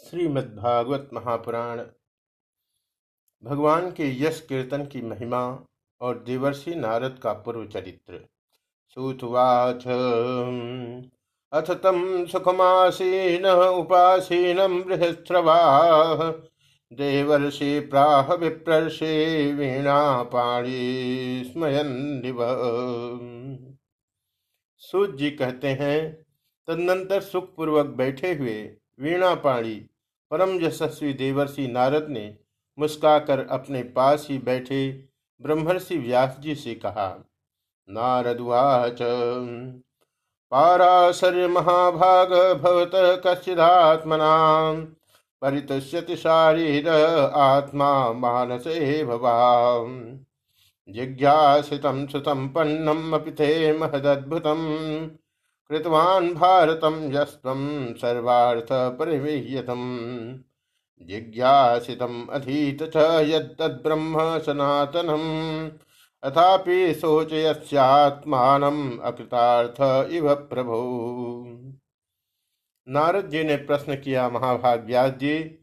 श्रीमद्भागवत महापुराण। भगवान के यश कीर्तन की महिमा और देवर्षि नारद का पूर्व चरित्र। सुतवाच, अथ तम सुखमासीन उपासीनम बृहस्रवा देवर्षि प्राह विप्रषि वीणा पाणी स्मयन सूत जी कहते हैं, तदनंतर सुखपूर्वक बैठे हुए वीणा पाणी परम यशस्वी देवर्षि नारद ने मुस्काकर अपने पास ही बैठे ब्रह्मर्षि व्यास जी से कहा नारदवाच पाराशर्य महाभाग भवत कश्चिदात्मना, परितुष्यति शारीर आत्मा मानस भवाम जिज्ञासितं सुसम्पन्नम् अपि ते महदद्भुतम् कृतवान् भारतं यस्त्वं सर्वार्थपरिवेह्यतम्। जिज्ञासितम् अधीत च यद्ब्रह्म सनातनम् अथापि शोचयस्यात्मानम् अकृतार्थ इव प्रभो। नारद जी ने प्रश्न किया महाभाग व्यास जी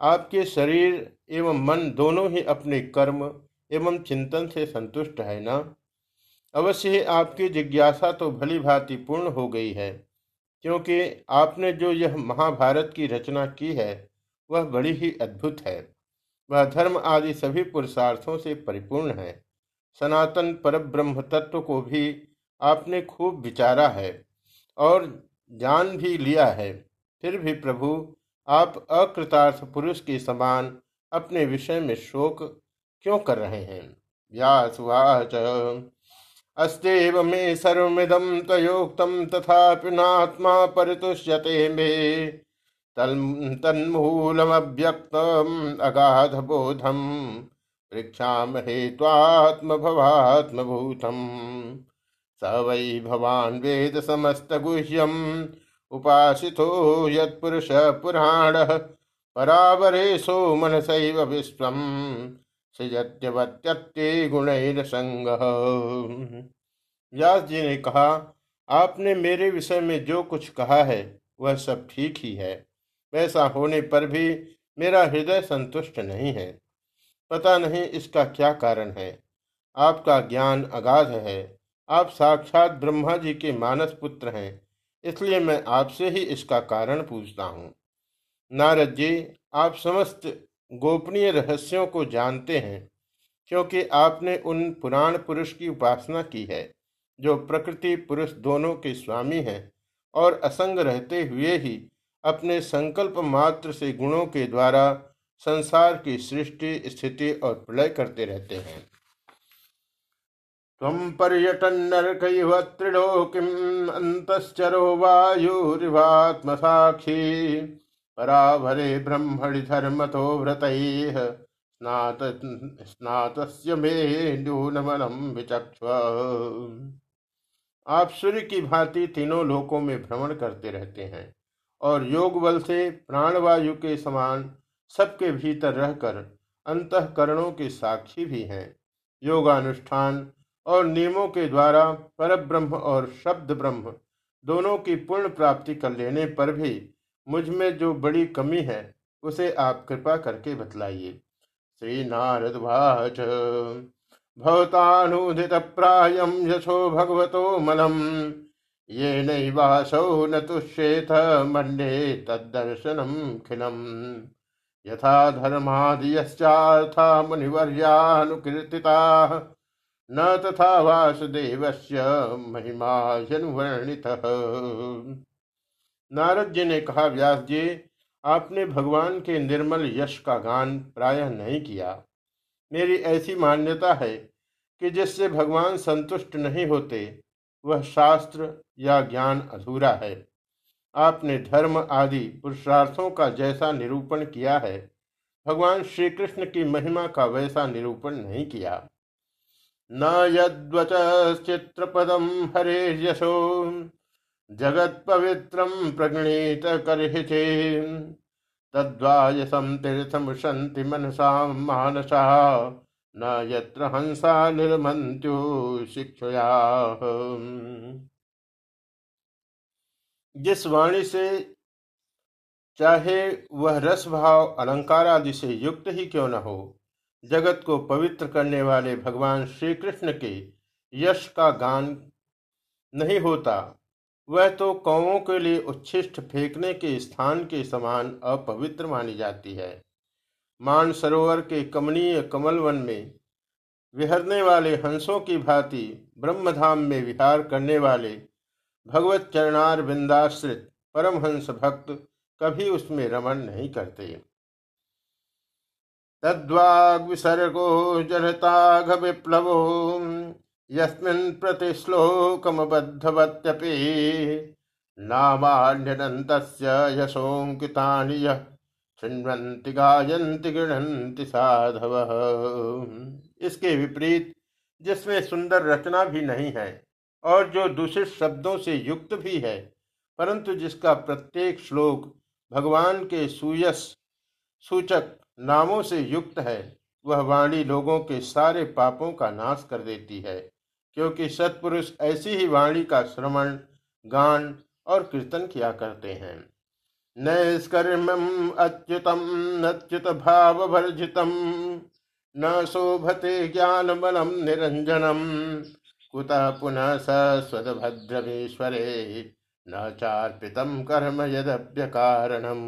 आपके शरीर एवं मन दोनों ही अपने कर्म एवं चिंतन से संतुष्ट है ना? अवश्य आपकी जिज्ञासा तो भली भांति पूर्ण हो गई है, क्योंकि आपने जो यह महाभारत की रचना की है, वह बड़ी ही अद्भुत है। वह धर्म आदि सभी पुरुषार्थों से परिपूर्ण है। सनातन पर ब्रह्म तत्व को भी आपने खूब विचारा है और जान भी लिया है। फिर भी प्रभु, आप अकृतार्थ पुरुष के समान अपने विषय में शोक क्यों कर रहे हैं? व्यासवाच अस्तेव मे सर्वमिदं त्वयोक्तं तथापि नात्मा परितुष्यते मे। तन्मूलमव्यक्तम् अगाधबोधम्, पृच्छामहे त्वात्मभवात्मभूतम्। स वै भवान् वेद समस्तगुह्यम् उपासितो यत्पुरुषः पुराणः परावरेशो मनसैव विश्वम्। सृजत्यवत्यत्ते गुणैर संग व्यास जी ने कहा, आपने मेरे विषय में जो कुछ कहा है, वह सब ठीक ही है। वैसा होने पर भी मेरा हृदय संतुष्ट नहीं है। पता नहीं इसका क्या कारण है। आपका ज्ञान अगाध है। आप साक्षात ब्रह्मा जी के मानस पुत्र हैं, इसलिए मैं आपसे ही इसका कारण पूछता हूँ। नारद जी, आप समस्त गोपनीय रहस्यों को जानते हैं, क्योंकि आपने उन पुराण पुरुष की उपासना की है, जो प्रकृति पुरुष दोनों के स्वामी हैं, और असंग रहते हुए ही अपने संकल्प मात्र से गुणों के द्वारा संसार की सृष्टि, स्थिति और प्रलय करते रहते हैं। तम पर्यटन नरक त्रिलोकिम अंतश्चरो वायुरिवात्म साक्षी पराभरे ब्रह्मणि धर्मतो व्रत। स्नात स्नातस्य मे न्यूनमनम विचक्ष। आप सूर्य की भांति तीनों लोकों में भ्रमण करते रहते हैं और योग बल से प्राणवायु के समान सबके भीतर रहकर अंतकरणों के साक्षी भी हैं। योगानुष्ठान और नियमों के द्वारा पर ब्रह्म और शब्द ब्रह्म दोनों की पूर्ण प्राप्ति कर लेने पर भी मुझमें जो बड़ी कमी है, उसे आप कृपा करके बतलाइए। श्री नारद भाच भवतानुदित प्रायम यशो भगवतो मलम। ये नैवासौ न तुष्येथ मंडे तदर्शनम खिलम। यथा धर्मादियश्चाथा मुनिवर्यानुकीर्तिता, न तथा वासुदेवस्य महिमा जनुवर्णितः नारद जी ने कहा, व्यास जी, आपने भगवान के निर्मल यश का गान प्रायः नहीं किया। मेरी ऐसी मान्यता है कि जिससे भगवान संतुष्ट नहीं होते, वह शास्त्र या ज्ञान अधूरा है। आपने धर्म आदि पुरुषार्थों का जैसा निरूपण किया है, भगवान श्री कृष्ण की महिमा का वैसा निरूपण नहीं किया। न यद्वच चित्रपदम हरे यशो जगत पवित्रम प्रगणित करहिते तद्वायसम तीर्थमुशंति मनसा मानसा, न यत्र हंसा निर्मंत्यु शिक्षया। जिस वाणी से चाहे वह रस भाव अलंकार आदि से युक्त ही क्यों न हो, जगत को पवित्र करने वाले भगवान श्री कृष्ण के यश का गान नहीं होता। वह तो कौओं के लिए उच्छिष्ट फेंकने के स्थान के समान अपवित्र मानी जाती है। मान सरोवर के कमनीय कमलवन में विहरने वाले हंसों की भांति ब्रह्मधाम में विहार करने वाले भगवत चरणार बिंदाश्रित परमहंस भक्त कभी उसमें रमन नहीं करते। तद्वाग विसर्गो जनताघ विप्लवो यस्मिन् प्रतिश्लोकमबद्धवत्यपि नामान्यनन्तस्य यशोऽङ्कितानि यः शृण्वन्ति गायन्ति, गृह्णन्ति साधव। इसके विपरीत, जिसमें सुंदर रचना भी नहीं है और जो दूषित शब्दों से युक्त भी है, परंतु जिसका प्रत्येक श्लोक भगवान के सुयस सूचक नामों से युक्त है, वह वाणी लोगों के सारे पापों का नाश कर देती है। क्योंकि सत्पुरुष ऐसी ही वाणी का श्रवण, गान और कीर्तन किया करते हैं। नैष्कर्म अच्युतम अच्युत भाव भर्जितम न शोभते ज्ञान बलम निरंजनम कुतः पुनः सस्वदभद्रमेश्वरे न चार्पितम कर्म यद्य कारणम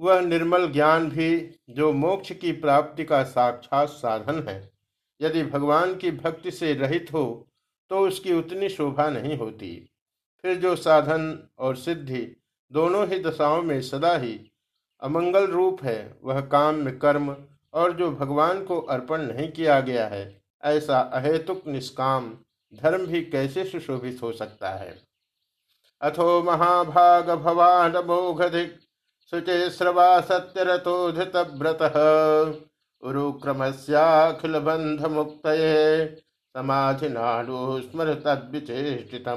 वह निर्मल ज्ञान भी जो मोक्ष की प्राप्ति का साक्षात साधन है। यदि भगवान की भक्ति से रहित हो तो उसकी उतनी शोभा नहीं होती। फिर जो साधन और सिद्धि दोनों ही दशाओं में सदा ही अमंगल रूप है, वह काम में कर्म और जो भगवान को अर्पण नहीं किया गया है, ऐसा अहेतुक निष्काम धर्म भी कैसे सुशोभित हो सकता है? अथो महाभाग भवान मोघधिक, शुचे श्रवा सत्यरथो धृतव्रत उरुक्रमस्याखिल बंध मुक्त समाधि नाडु स्मर तद्विचेषित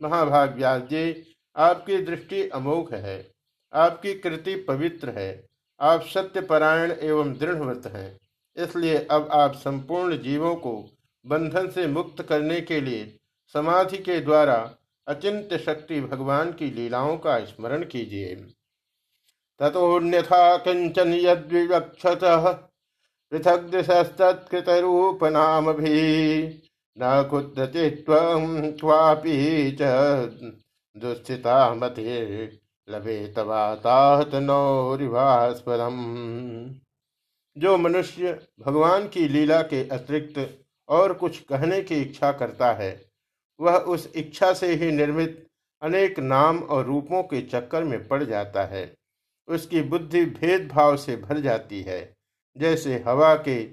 महाभाग व्यास जी आपकी दृष्टि अमोघ है, आपकी कृति पवित्र है, आप सत्यपरायण एवं दृढ़व्रत हैं। इसलिए अब आप संपूर्ण जीवों को बंधन से मुक्त करने के लिए समाधि के द्वारा अचिंत्य शक्ति भगवान की लीलाओं का स्मरण कीजिए। तथोन्यथा किंचन यद्विवक्षत पृथक दिशस्तत्कृत नाम भी न कुत्रचित्वापि च दुस्थिता मते लभे तवाताहत नौरिवास्पदम जो मनुष्य भगवान की लीला के अतिरिक्त और कुछ कहने की इच्छा करता है, वह उस इच्छा से ही निर्मित अनेक नाम और रूपों के चक्कर में पड़ जाता है। उसकी बुद्धि भेदभाव से भर जाती है। जैसे हवा के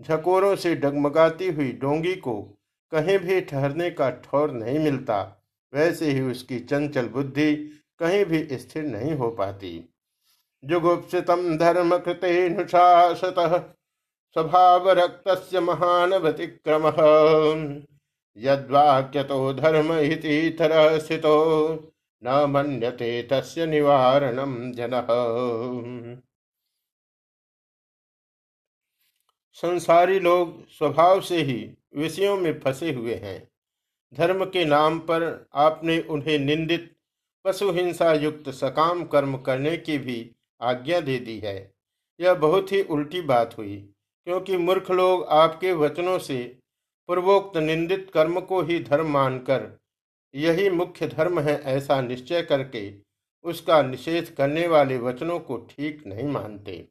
झकोरों से डगमगाती हुई डोंगी को कहीं भी ठहरने का ठौर नहीं मिलता, वैसे ही उसकी चंचल बुद्धि कहीं भी स्थिर नहीं हो पाती। जुगुप्सितम धर्म कृतेनुशासत स्वभाव रक्त महान व्यतिक्रम यद्वाक्यतो धर्म हितीथर स्थितो न मन्यते तस्य निवारणम जन। संसारी लोग स्वभाव से ही विषयों में फंसे हुए हैं। धर्म के नाम पर आपने उन्हें निंदित पशु हिंसा युक्त, सकाम कर्म करने की भी आज्ञा दे दी है। यह बहुत ही उल्टी बात हुई, क्योंकि मूर्ख लोग आपके वचनों से पूर्वोक्त निंदित कर्म को ही धर्म मानकर यही मुख्य धर्म है ऐसा निश्चय करके उसका निषेध करने वाले वचनों को ठीक नहीं मानते।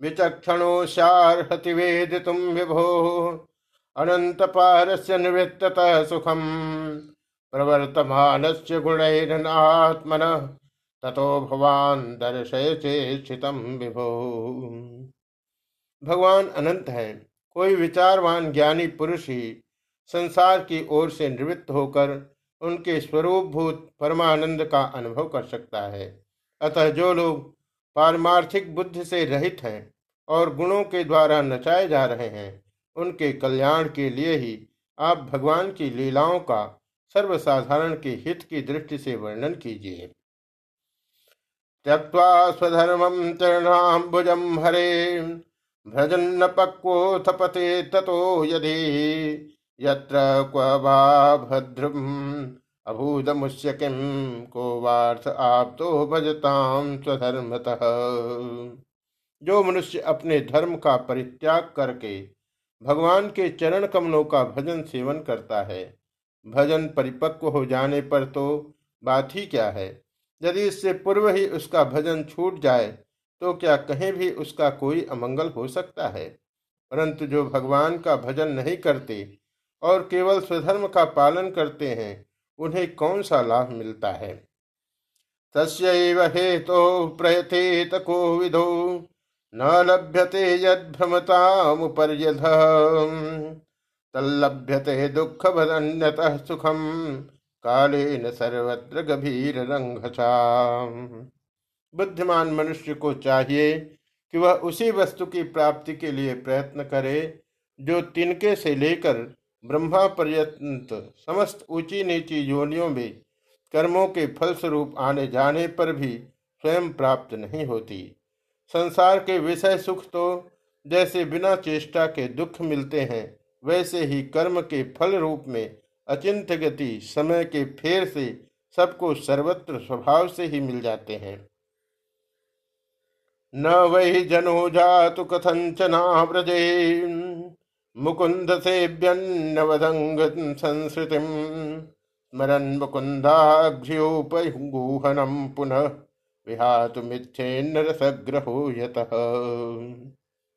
विचक्षणो शारहति तुम विभो अनंत पारस्य निवृत्ततः सुखम प्रवर्तमान गुणैरनात्मन ततो भगवान दर्शय चेषितम विभो। भगवान अनंत है, कोई विचारवान ज्ञानी पुरुष ही संसार की ओर से निवृत्त होकर उनके स्वरूप भूत परमानंद का अनुभव कर सकता है। अतः जो लोग पारमार्थिक बुद्धि से रहित हैं और गुणों के द्वारा नचाए जा रहे हैं, उनके कल्याण के लिए ही आप भगवान की लीलाओं का सर्वसाधारण के हित की दृष्टि से वर्णन कीजिए। त्यक्वा स्वधर्मम चरणाम्बुजम हरे भजन पक्वोथ पते ततो यदि यत्र क्व वा भद्रम अभूत मुष्य किम को वार्थ आप तो भजताम स्वधर्मतः। जो मनुष्य अपने धर्म का परित्याग करके भगवान के चरण कमलों का भजन सेवन करता है, भजन परिपक्व हो जाने पर तो बात ही क्या है? यदि इससे पूर्व ही उसका भजन छूट जाए तो क्या कहीं भी उसका कोई अमंगल हो सकता है? परंतु जो भगवान का भजन नहीं करते और केवल स्वधर्म का पालन करते हैं, उन्हें कौन सा लाभ मिलता है? तस्व हेतु तो प्रयथेत को विधो, न लभ्यते यद्भ्रमतामुपर्यध तल्लभ्यते दुख भदन्यतः सुखम, कालेन सर्वत्र गभीर रंगसा बुद्धिमान मनुष्य को चाहिए कि वह उसी वस्तु की प्राप्ति के लिए प्रयत्न करे, जो तिनके से लेकर ब्रह्मा पर्यंत समस्त ऊँची नीची योनियों में कर्मों के फलस्वरूप आने जाने पर भी स्वयं प्राप्त नहीं होती। संसार के विषय सुख तो जैसे बिना चेष्टा के दुख मिलते हैं, वैसे ही कर्म के फल रूप में अचिंत गति समय के फेर से सबको सर्वत्र स्वभाव से ही मिल जाते हैं। न वही जनो जातु कथंचना व्रजे मुकुंद सेव्यन्नवदंग संस्कृति स्मरन मुकुंदाघ्योपगूहनम पुनः विहातु मिथ्येन्न रसग्रहो यत।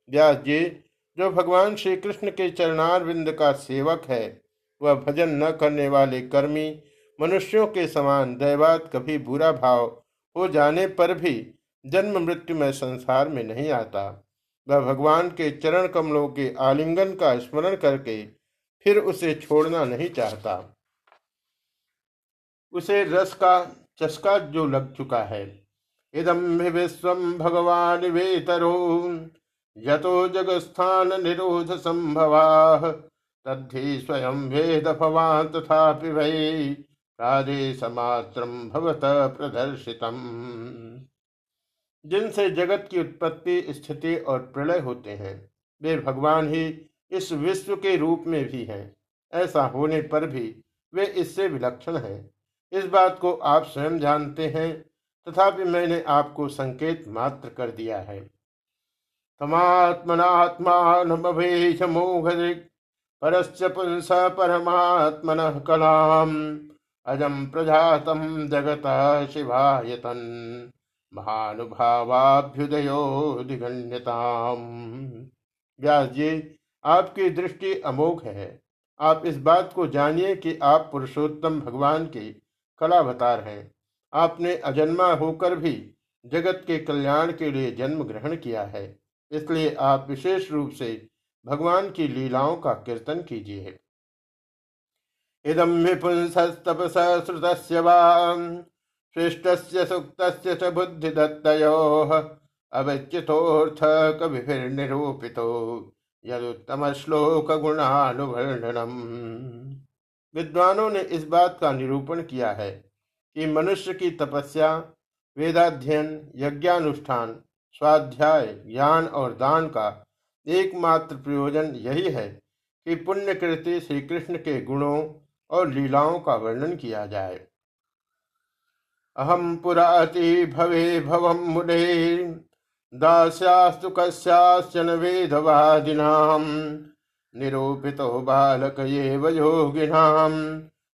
व्यास जी जो भगवान श्री कृष्ण के चरणार विंद का सेवक है, वह भजन न करने वाले कर्मी, मनुष्यों के समान दैवात, कभी बुरा भाव हो जाने पर भी जन्म मृत्यु में संसार में नहीं आता। वह भगवान के चरण कमलों के आलिंगन का स्मरण करके फिर उसे छोड़ना नहीं चाहता। उसे रस का चस्का जो लग चुका है। इदम विश्व भगवान वेतरो। यतो जगस्थान निरोध संभवा। तद्धि स्वयं वेद भवान तथा वै। प्रादेश मात्र भवत प्रदर्शितम। जिनसे जगत की उत्पत्ति, स्थिति और प्रलय होते हैं, वे भगवान ही इस विश्व के रूप में भी हैं। ऐसा होने पर भी वे इससे विलक्षण हैं। इस बात को आप स्वयं जानते हैं, तथापि मैंने आपको संकेत मात्र कर दिया है। पुंस परमात्मन कलाम अजम प्रजातम जगत शिवायतन महानुभावाभ्युदयो दिगण्यताम व्यास जी, आपकी दृष्टि अमोघ है। आप इस बात को जानिए कि आप पुरुषोत्तम भगवान के कलावतार हैं। आपने अजन्मा होकर भी जगत के कल्याण के लिए जन्म ग्रहण किया है। इसलिए आप विशेष रूप से भगवान की लीलाओं का कीर्तन कीजिए। इदम विपुंसस्तपस श्रुत श्रेष्ठ सुक्त च बुद्धिदत्तयोः अविच्युतोऽर्थ कविभिर्निरूपितो यदुत्तम श्लोक गुणानुवर्णनम विद्वानों ने इस बात का निरूपण किया है कि मनुष्य की तपस्या, वेदाध्ययन, यज्ञानुष्ठान, स्वाध्याय, ज्ञान और दान का एकमात्र प्रयोजन यही है कि पुण्यकृति श्री कृष्ण के गुणों और लीलाओं का वर्णन किया जाए। अहम पुराति भवे भवम मुने। दास्यास्तु कस्याश्चन वेदवादिनाम निरूपितो बालक एव योगिनाम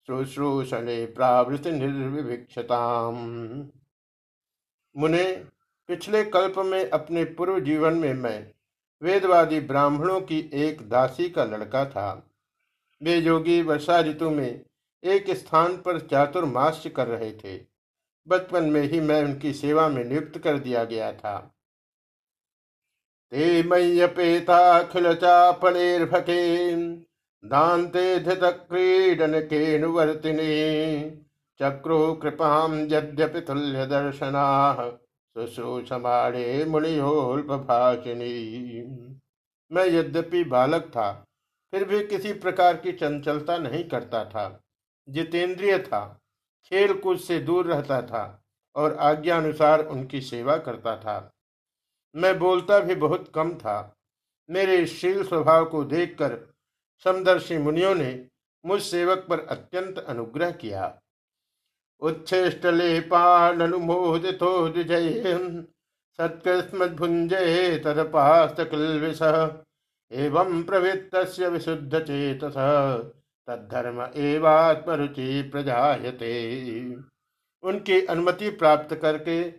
शुश्रूषणे प्रावृत निर्विभिक्षताम मुने, पिछले कल्प में अपने पूर्व जीवन में मैं वेदवादी ब्राह्मणों की एक दासी का लड़का था। वे योगी वर्षा ऋतु में एक स्थान पर चातुर्मास्य कर रहे थे। बचपन में ही मैं उनकी सेवा में नियुक्त कर दिया गया था। ते मय्यपेताखिल चापणेर्भके दान्ते धृत क्रीडन केनुवर्तिने चक्रो कृपाम यद्यपि तुल्य दर्शना शुश्रूषमाणे मुनियोल्पभाषिणी। मैं यद्यपि बालक था, फिर भी किसी प्रकार की चंचलता नहीं करता था। जितेंद्रिय था खेल कूद से दूर रहता था और आज्ञा अनुसार उनकी सेवा करता था। मैं बोलता भी बहुत कम था। मेरे शील स्वभाव को देखकर समदर्शी मुनियों ने मुझ सेवक पर अत्यंत अनुग्रह किया। उच्छिष्टलेपानुमोदितो द्विजय सत्कृष्मद्भुञ्जे तदपास्तकिल्विषः एवं प्रवृत्तस्य विशुद्धचेतसः। तद्धर्म एवात्मरुचि प्रजायते। उनकी अनुमति प्राप्त करके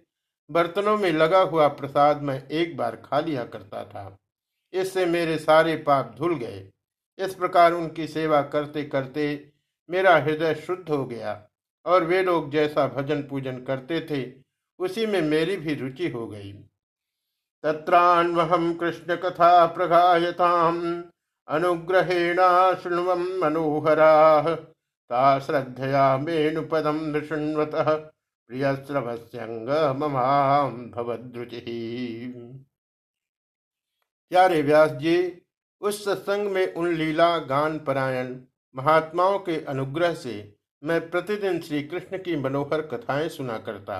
बर्तनों में लगा हुआ प्रसाद मैं एक बार खा लिया करता था। इससे मेरे सारे पाप धुल गए। इस प्रकार उनकी सेवा करते करते मेरा हृदय शुद्ध हो गया और वे लोग जैसा भजन पूजन करते थे, उसी में मेरी भी रुचि हो गई। तत्रान्वहम कृष्ण कथा प्रगायताम। अनुग्रहेण शृण्वम मनोहरा। ता श्रद्धया मेनुपदम नृशृण्वत। प्रिय श्रवस्यंग ममाम भवद्रुचि। प्यारे व्यास जी उस सत्संग में उन लीला गान परायण महात्माओं के अनुग्रह से मैं प्रतिदिन श्री कृष्ण की मनोहर कथाएँ सुना करता।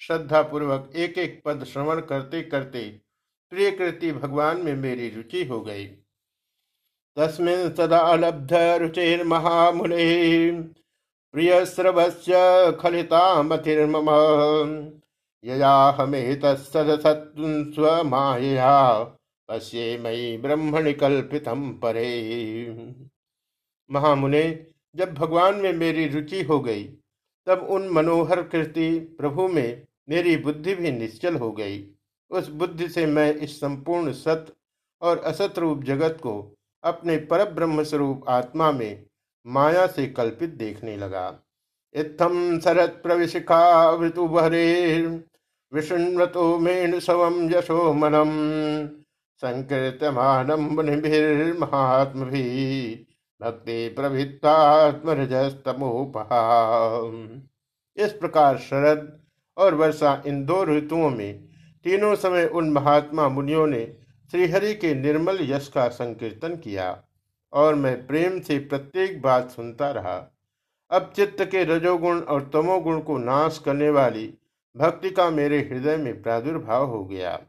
श्रद्धा पूर्वक एक एक पद श्रवण करते करते प्रिय कृति भगवान में मेरी रुचि हो गई। तस्मिन् सदा लब्ध रुचिर्महामुने प्रियस्रवस्य खलितामतिर्मम ययाहमेतत्सदसत्स्वमायया पश्ये मयि ब्रह्मणि कल्पितम परे। महामुने, जब भगवान में मेरी रुचि हो गई, तब उन मनोहर कृति प्रभु में मेरी बुद्धि भी निश्चल हो गई। उस बुद्धि से मैं इस संपूर्ण सत और असत रूप जगत को अपने पर ब्रह्म स्वरूप आत्मा में माया से कल्पित देखने लगा। इत्थम शरत प्रविशिखा वृतु भरे विष्णुतो मेण सवम यशो मनम संकीर्तमानम मुनिर्महात्म भी भक्ति प्रवृत्तात्मरजस्तमोपहा इस प्रकार शरद और वर्षा इन दो ऋतुओं में तीनों समय उन महात्मा मुनियों ने श्रीहरि के निर्मल यश का संकीर्तन किया और मैं प्रेम से प्रत्येक बात सुनता रहा। अब चित्त के रजोगुण और तमोगुण को नाश करने वाली भक्ति का मेरे हृदय में प्रादुर्भाव हो गया।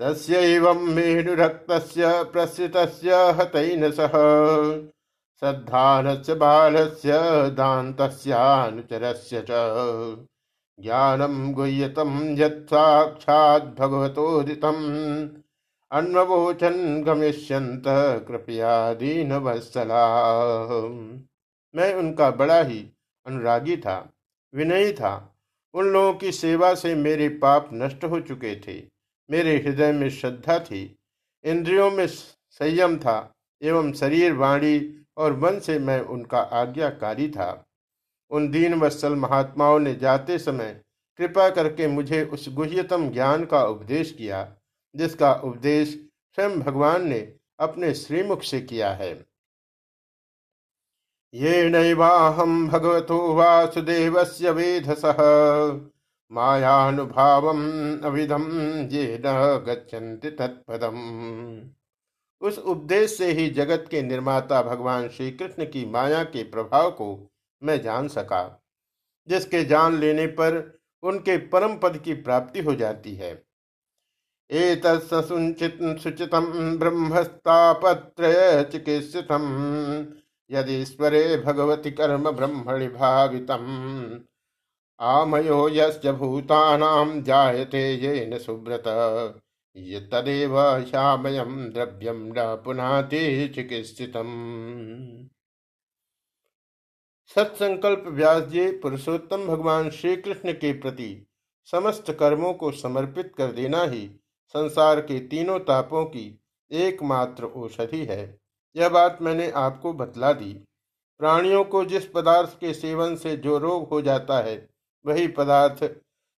तस्व मेणुरक्त प्रसृत हतन सह सद्धान से बाल से दातनुचर ज्ञानम गुह्यतम यक्षात् भगवतोदितम अन्वोचन गमिष्यंत कृपया दीन वत्सला। मैं उनका बड़ा ही अनुरागी था, विनयी था। उन लोगों की सेवा से मेरे पाप नष्ट हो चुके थे। मेरे हृदय में श्रद्धा थी। इंद्रियों में संयम था एवं शरीर, वाणी और मन से मैं उनका आज्ञाकारी था। उन दीन वत्सल महात्माओं ने जाते समय कृपा करके मुझे उस गुह्यतम ज्ञान का उपदेश किया। जिसका उपदेश स्वयं भगवान ने अपने श्रीमुख से किया है। ये नैवाहम भगवतो वासुदेव से वेधस, मायानुभाव अविधम ये न गच्छन्ति तत्पदम। उस उपदेश से ही जगत के निर्माता भगवान श्री कृष्ण की माया के प्रभाव को मैं जान सका, जिसके जान लेने पर उनके परम पद की प्राप्ति हो जाती है। एतत्सुचित शुचितम ब्रह्मस्तापत्रय चिकित्सितम। यदीश्वरे भगवति कर्म ब्रह्मणि भावितम, आमयो यस्य भूतानां जायते येन सुब्रत तदेव श्यामयं द्रव्यं न पुनाति चिकित्सितम। सत्संकल्प व्यास जी पुरुषोत्तम भगवान श्री कृष्ण के प्रति समस्त कर्मों को समर्पित कर देना ही संसार के तीनों तापों की एकमात्र औषधि है। यह बात मैंने आपको बतला दी। प्राणियों को जिस पदार्थ के सेवन से जो रोग हो जाता है, वही पदार्थ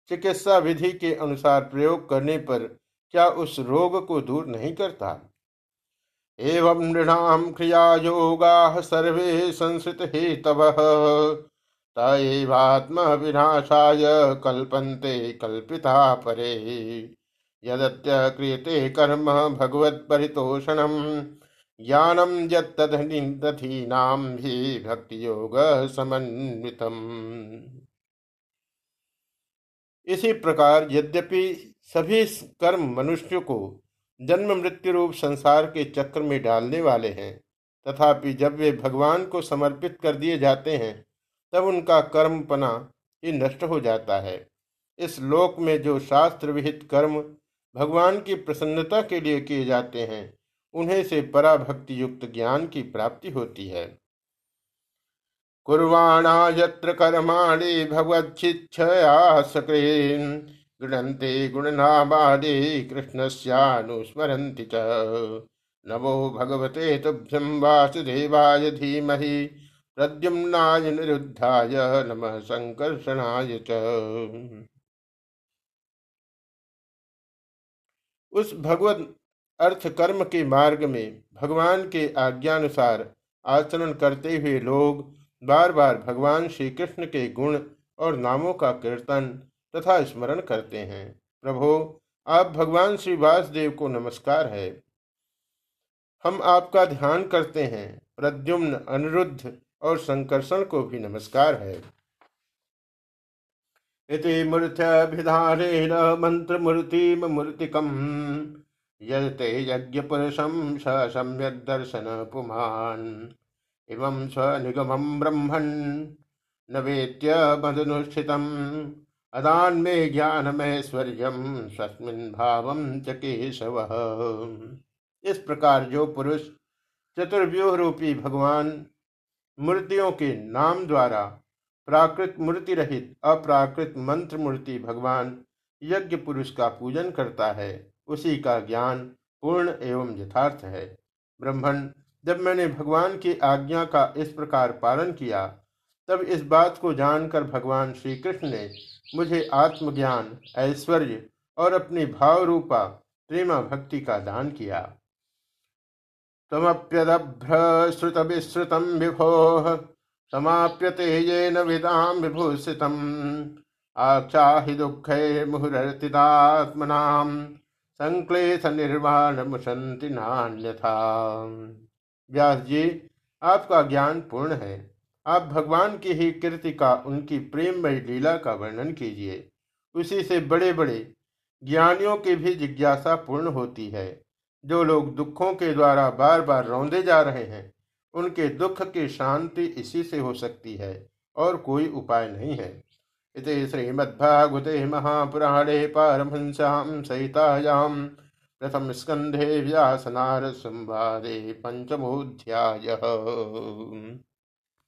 चिकित्सा विधि के अनुसार प्रयोग करने पर क्या उस रोग को दूर नहीं करता? एवं नृणाम क्रिया योगा सर्वे संस्कृत हेतव तवात्म विनाशा कल्पन्ते कल्पिता परे। यदत्य कर्म भगवत परितोषणम ज्ञानम यदीनाम भी भक्ति योग समन्वितम इसी प्रकार यद्यपि सभी कर्म मनुष्य को जन्म, मृत्यु रूप संसार के चक्र में डालने वाले हैं, तथापि जब वे भगवान को समर्पित कर दिए जाते हैं, तब उनका कर्मपना ही नष्ट हो जाता है। इस लोक में जो शास्त्र विहित कर्म भगवान की प्रसन्नता के लिए किए जाते हैं। उन्हें से पराभक्ति युक्त ज्ञान की प्राप्ति होती है। कुर्वाणा यत्र कर्माणि भगवच्छिक्षया सकृन् गृणन्ते गुणनामादि कृष्णस्यानुस्मरन्ति च। नमो भगवते तुभ्यं वासुदेवाय धीमहि, प्रद्युम्नाय निरुद्धाय नमः संकर्षणाय च। उस भगवत अर्थ कर्म के मार्ग में भगवान के आज्ञानुसार आचरण करते हुए लोग बार बार भगवान श्री कृष्ण के गुण और नामों का कीर्तन तथा स्मरण करते हैं। प्रभो, आप भगवान श्री वासदेव को नमस्कार है। हम आपका ध्यान करते हैं। प्रद्युम्न, अनिरुद्ध और संकर्षण को भी नमस्कार है। इति मूर्त्यभिधानेन मन्त्रमूर्तिमूर्तिकम् यजते यज्ञपुरुषं स सम्यग्दर्शन पुमान्। इमं स्वनिगमं ब्रह्मन् न वेत्य मदनुष्ठितम्। अदान्मे ज्ञानमैश्वर्यं स्वस्मिन् भावं च केशवः। इस प्रकार जो पुरुष चतुर्व्यूह रूपी भगवान मूर्तियों के नाम द्वारा प्राकृत मूर्ति रहित, अप्राकृत मंत्र मूर्ति भगवान यज्ञ पुरुष का पूजन करता है, उसी का ज्ञान पूर्ण एवं यथार्थ है। ब्रह्मण, जब मैंने भगवान की आज्ञा का इस प्रकार पालन किया, तब इस बात को जानकर भगवान श्री कृष्ण ने मुझे आत्मज्ञान, ऐश्वर्य और अपनी भाव रूपा प्रेमा भक्ति का दान किया। तमप्यदभ्र विश्रुत विभो समाप्यते येन विदाम विभूषितम् आख्याहि दुःखे मुहुरर्तितात्मनां। संक्लेश निर्वाण मुशंति नान्यथा। व्यास जी आपका ज्ञान पूर्ण है। आप भगवान की ही कृति का, उनकी प्रेममय लीला का वर्णन कीजिए। उसी से बड़े बड़े ज्ञानियों की भी जिज्ञासा पूर्ण होती है, जो लोग दुखों के द्वारा बार बार रौंदे जा रहे हैं। उनके दुख की शांति इसी से हो सकती है, और कोई उपाय नहीं है। इति श्रीमद्भागवते महापुराणे पारमहंस्यां सहितायां प्रथम स्कंधे व्यासनार संवादे पंचमोध्याय